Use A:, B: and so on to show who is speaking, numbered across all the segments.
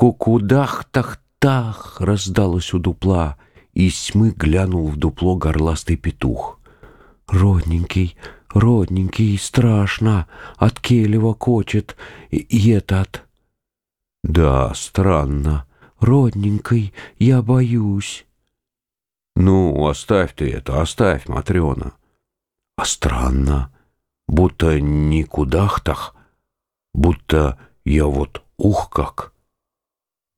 A: Кукудах-тах-тах раздалось у дупла, и тьмы глянул в дупло горластый петух. Родненький, родненький, страшно, от келева кочет, и этот. Да, странно, родненький, я боюсь. Ну, оставь ты это, оставь, Матрена. А странно, будто не кудахтах, будто я вот ух как.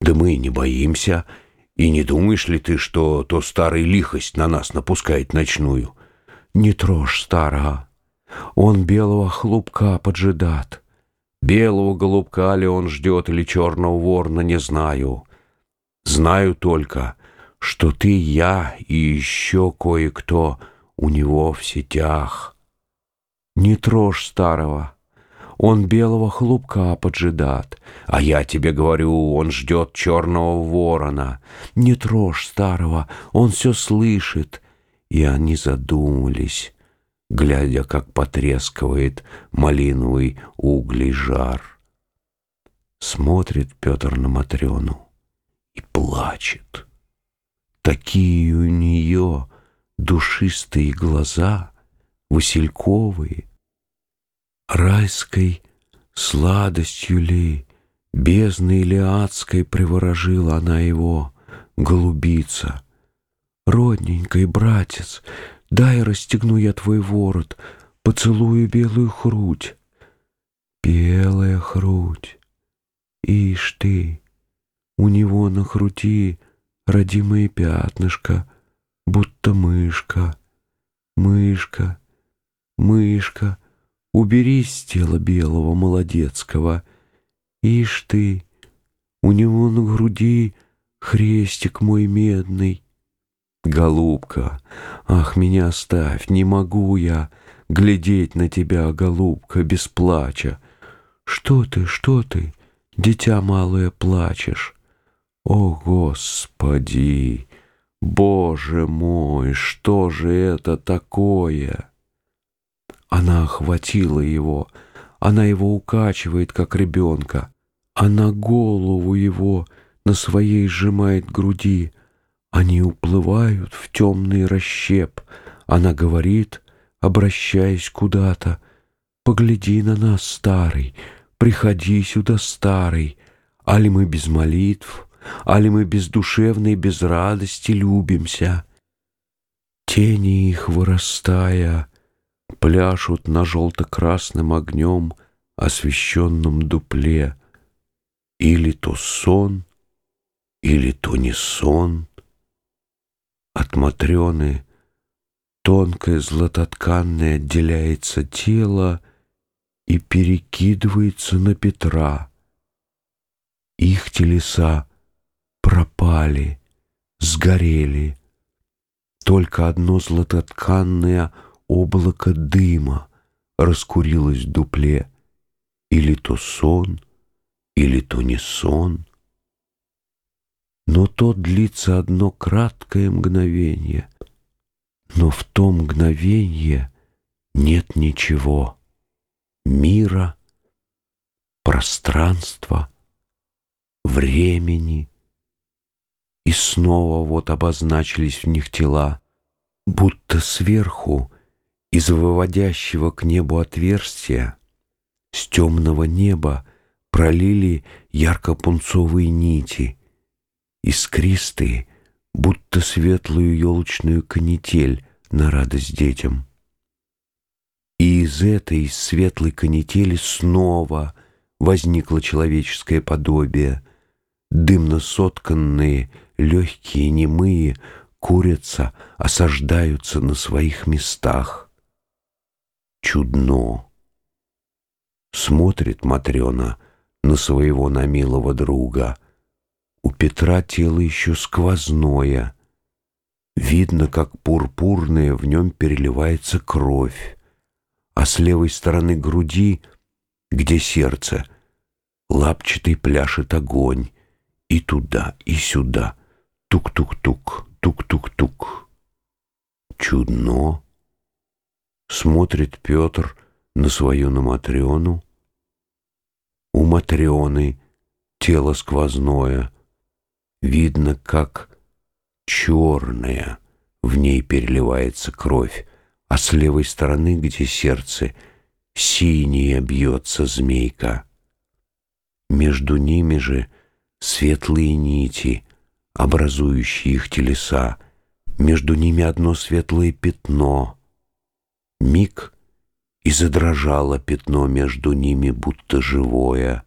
A: Да мы и не боимся, и не думаешь ли ты, что то старый лихость на нас напускает ночную? Не трожь старого, он белого хлупка поджидат. Белого голубка ли он ждет или черного ворна, не знаю. Знаю только, что ты, я и еще кое-кто у него в сетях. Не трожь старого, он белого хлупка поджидат, а я тебе говорю, он ждет черного ворона. Не трожь старого, он все слышит. И они задумались, глядя, как потрескивает малиновый углей жар. Смотрит Петр на Матрёну и плачет. Такие у нее душистые глаза, васильковые. Райской сладостью ли, бездной ли адской приворожила она его, голубица. Родненький братец, дай расстегну я твой ворот, поцелую белую грудь. Белая грудь, ишь ты, у него на груди родимое пятнышко, будто мышка, мышка, мышка, убери с тела белого молодецкого. Ишь ты, у него на груди хрестик мой медный. Голубка, ах, меня оставь, не могу я глядеть на тебя, голубка, без плача. Что ты, что ты, дитя малое, плачешь? О, Господи! Боже мой, что же это такое? Она охватила его, она его укачивает, как ребенка. Она голову его на своей сжимает груди. Они уплывают в темный расщеп. Она говорит, обращаясь куда-то, «Погляди на нас, старый, приходи сюда, старый, али мы без молитв, али мы без душевной, без радости любимся. Тени их, вырастая, пляшут на желто-красным огнем освещенном дупле. Или то сон, или то не сон. От Матрены тонкое златотканное отделяется тело и перекидывается на Петра. Их телеса пропали, сгорели. Только одно златотканное облако дыма раскурилось в дупле. Или то сон, или то не сон. Но то длится одно краткое мгновение. Но в том мгновенье нет ничего. Мира, пространства, времени — и снова вот обозначились в них тела, будто сверху, из выводящего к небу отверстия, с темного неба пролили ярко-пунцовые нити, искристые, будто светлую елочную канитель на радость детям. И из этой светлой канители снова возникло человеческое подобие, дымно сотканные легкие, немые, курятся, осаждаются на своих местах. Чудно. Смотрит Матрена на своего намилого друга. У Петра тело еще сквозное. Видно, как пурпурная в нем переливается кровь, а с левой стороны груди, где сердце, лапчатый пляшет огонь, и туда, и сюда — Тук-тук-тук, тук-тук-тук. Чудно. Смотрит Петр на свою на Матрёну. У Матрёны тело сквозное. Видно, как черная в ней переливается кровь, а с левой стороны, где сердце, синяя бьется змейка. Между ними же светлые нити, образующие их телеса, между ними одно светлое пятно. Миг, и задрожало пятно между ними, будто живое.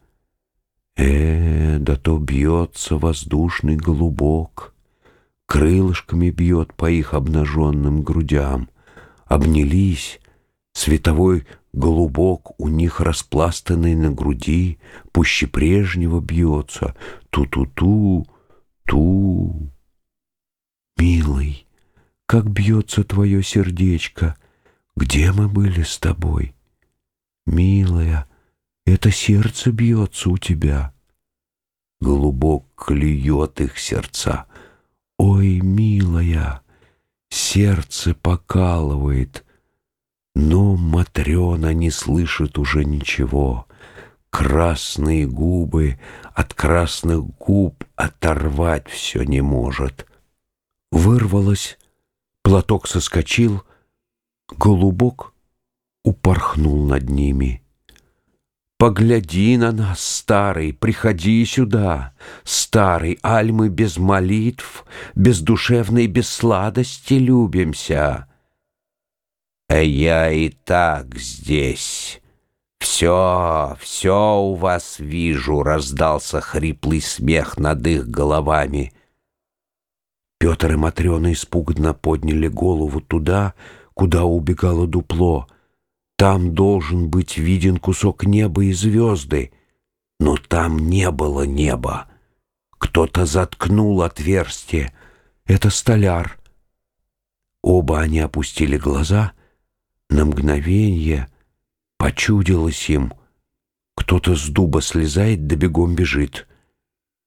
A: Э, да то бьется воздушный голубок, Крылышками бьет по их обнаженным грудям. Обнялись, световой голубок у них распластанный на груди, Пуще прежнего бьется, ту-ту-ту, ту. Милый, как бьется твое сердечко, Где мы были с тобой? Милая, это сердце бьется у тебя. Голубок клюет их сердца. Ой, милая, сердце покалывает, но Матрена не слышит уже ничего. Красные губы от красных губ оторвать все не может. Вырвалось, платок соскочил, голубок упорхнул над ними — Погляди на нас, старый, приходи сюда, Старый, аль мы без молитв, Без душевной, без сладости любимся. А я и так здесь. Все, все у вас вижу, Раздался хриплый смех над их головами. Петр и Матрена испуганно подняли голову туда, Куда убегало дупло — там должен быть виден кусок неба и звезды, но там не было неба. Кто-то заткнул отверстие. Это столяр. Оба они опустили глаза. На мгновение почудилось им. Кто-то с дуба слезает, да бегом бежит.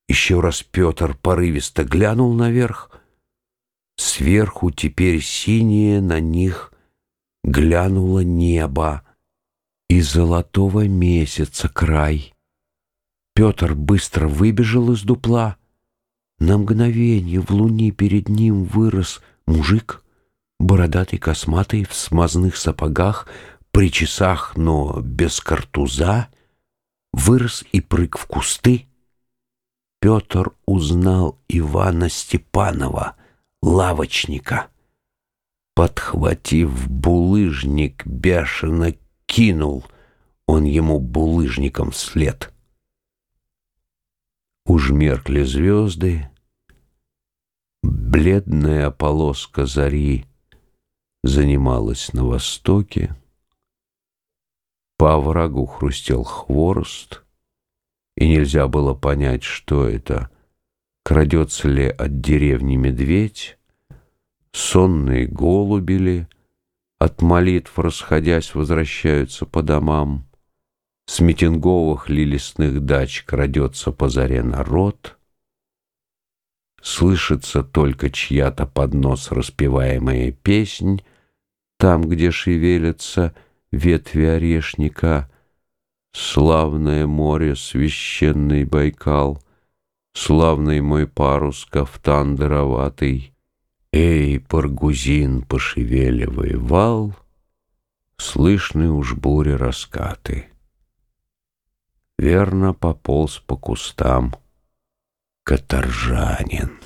A: Еще раз Петр порывисто глянул наверх. Сверху теперь синее на них — глянуло небо и золотого месяца край. Петр быстро выбежал из дупла. На мгновение в луне перед ним вырос мужик, бородатый, косматый, в смазных сапогах, при часах, но без картуза, вырос и прыг в кусты. Петр узнал Ивана Степанова, лавочника. Подхватив булыжник, бешено кинул он ему булыжником вслед. Уж меркли звезды, бледная полоска зари занималась на востоке, по оврагу хрустел хворост, и нельзя было понять, что это, крадется ли от деревни медведь, сонные голубели, от молитв расходясь, возвращаются по домам. С митинговых ли лесных дач крадется по заре народ. Слышится только чья-то под нос распеваемая песнь, там, где шевелятся ветви орешника, Славное море, священный Байкал, Славный мой парус, кафтан дыроватый — Эй, паргузин, пошевеливай вал, Слышны уж бури раскаты. Верно пополз по кустам каторжанин.